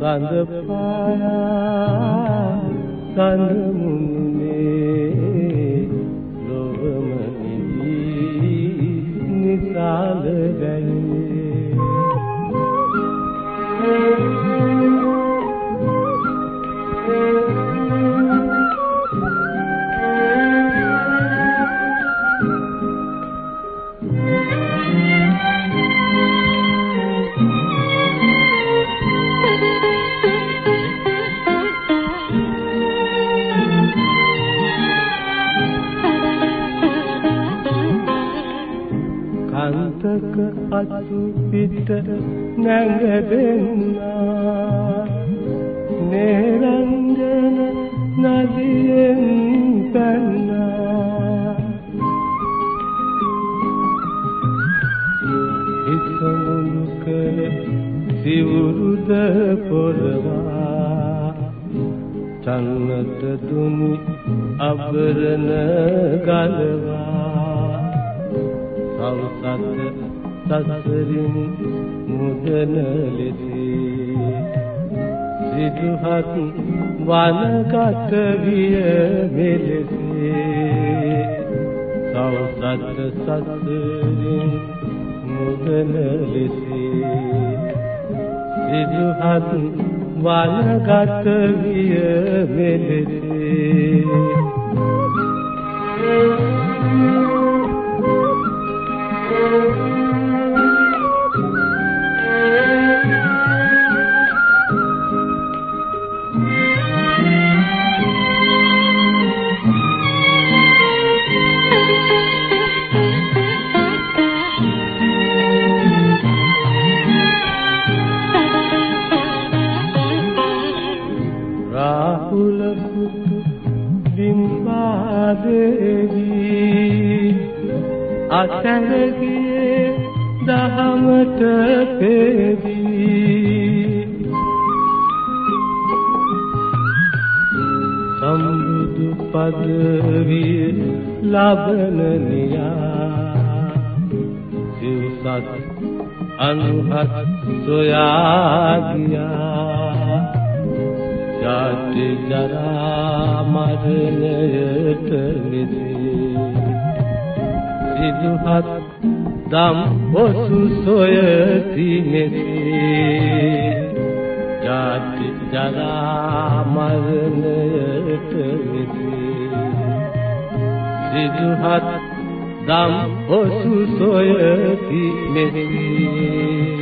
සඳ පායා සඳ මුන්නේ අන්තක අතු පිට නැඟදෙන්නා නේරංගන නදියෙන් පැන්නා. ඉසමුණු කළ සිවුරුද පොරවා චන්නත දුනි අබරණ ගලවා. සවසත් සසරින් මුදන ලෙසේ සිදුහත් වනගත විය මෙලෙසේ. සවසත් සසරින් මුදන ලෙසේ සිදුහත් වනගත විය මෙලෙසේ. බිම්බාදේවී අසරගියේ දහමට පෙදී සම්බුදු පදවිය ලබන නියා සිව්සත් අනුහත් සොයා ගියා. ජාති ජරා මරණයට මිදී සිදුහත් දම් ඔසු සොයති මෙසේ ජාති ජරා මරණයට මිදී සිදුහත් දම් ඔසු සොයති මෙසේ